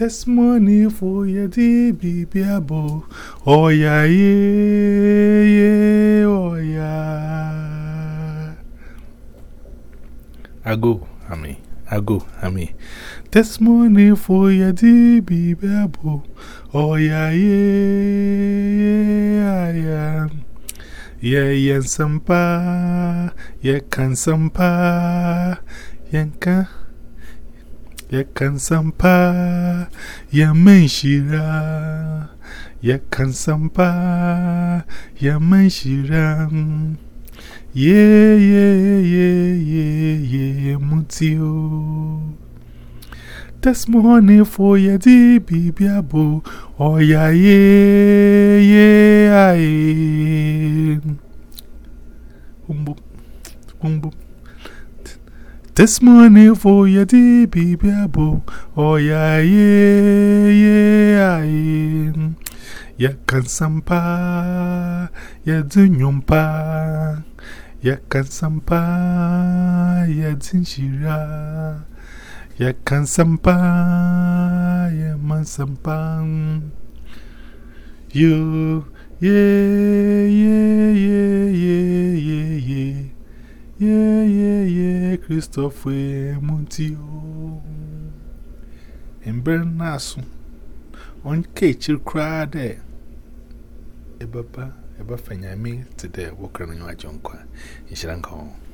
Testimony for your DBBabo. Oh, yeah, yeah, yeah, oh, yeah. I go, I mean, I go, I mean. Testimony for your DBBabo. Oh, yeah, yeah, yeah, yeah. Yeah, yeah, sampa. Yeah, can sampa. Yeah, can. yakan sampa yaman e yakan sampa e shira ye ye ye ye ye mutio this morning for your DB Biabo, oh yeah, yeah, yeah, yeah. Umbo, umbo. This morning for your DBBabo. Oh, yeah, yeah, yeah, yeah. Ya kansampa, ya dunyumpa. Ya kansampa, ya dinshira. Ya kansampa, ya mansampa. You, yeah, yeah, yeah, Christopher Muntio and um, Bernas on Kitchel cry there. Ebaba, Ebafanyami today, walking on your junk, you shall come.